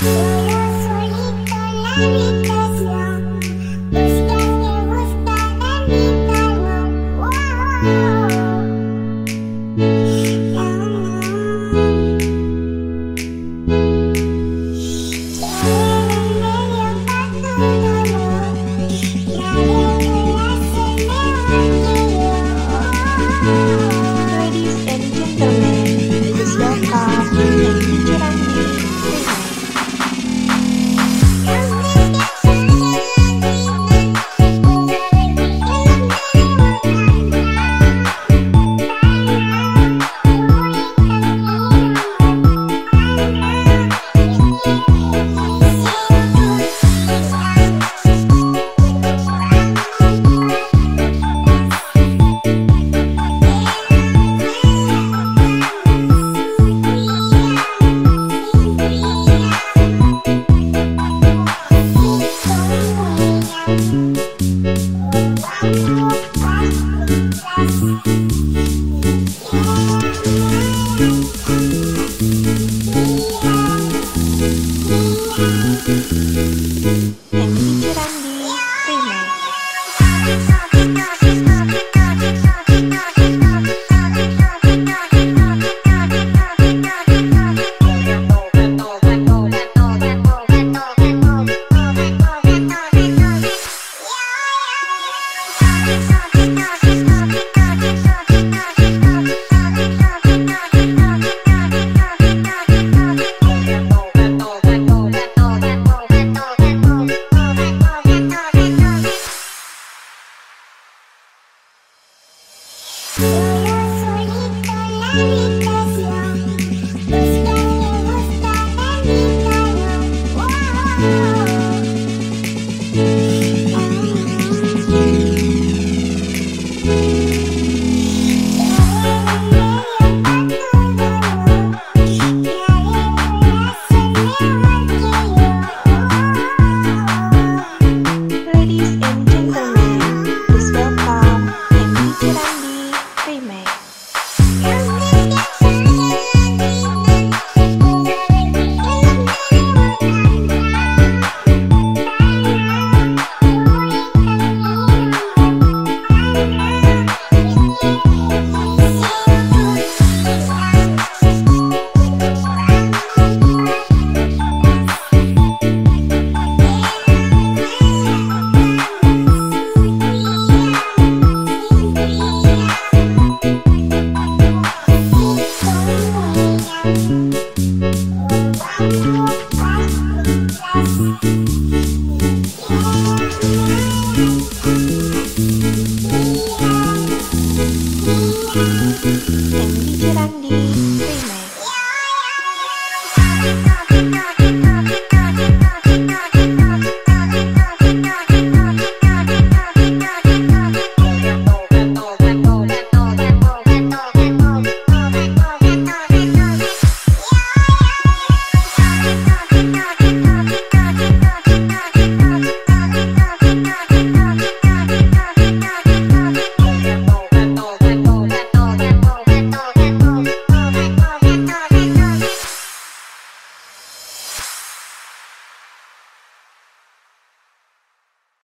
Thank Thank you. Yeah, yeah, yeah.